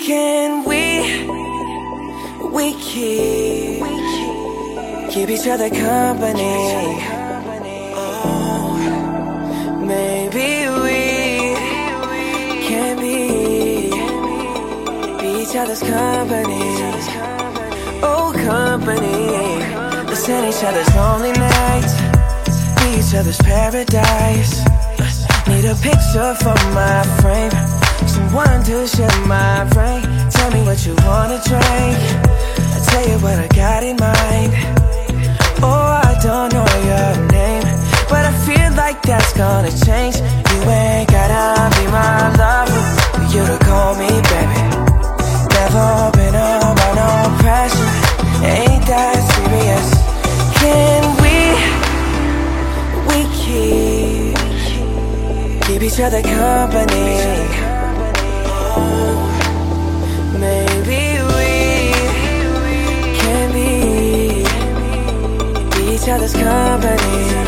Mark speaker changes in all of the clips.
Speaker 1: Can we, we keep, keep each other company? Oh, maybe we can be, be each other's company. Oh, company. Listen each other's lonely nights, be each other's paradise. Need a picture for my frame, someone to share my brain. Tell me what you wanna drink. I tell you what I got in mind. Oh, I don't know your name, but I feel like that's gonna change. You ain't gotta be my lover for you to call me baby. Never been under no pressure, ain't that serious? Can we, we keep, keep each other company? Each other's company.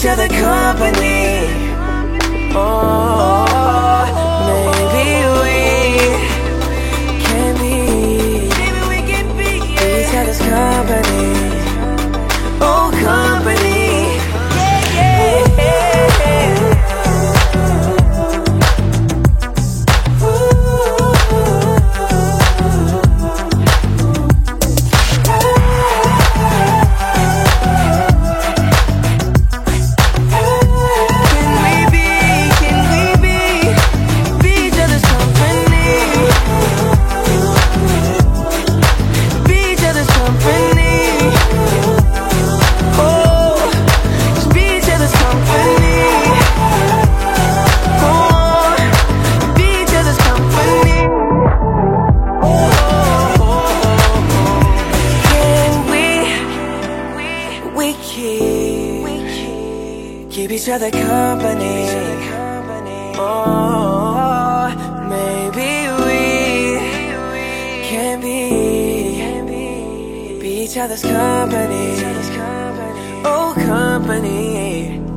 Speaker 1: Each other company. Keep each other company? Oh, maybe we can be, be each other's company. Oh, company.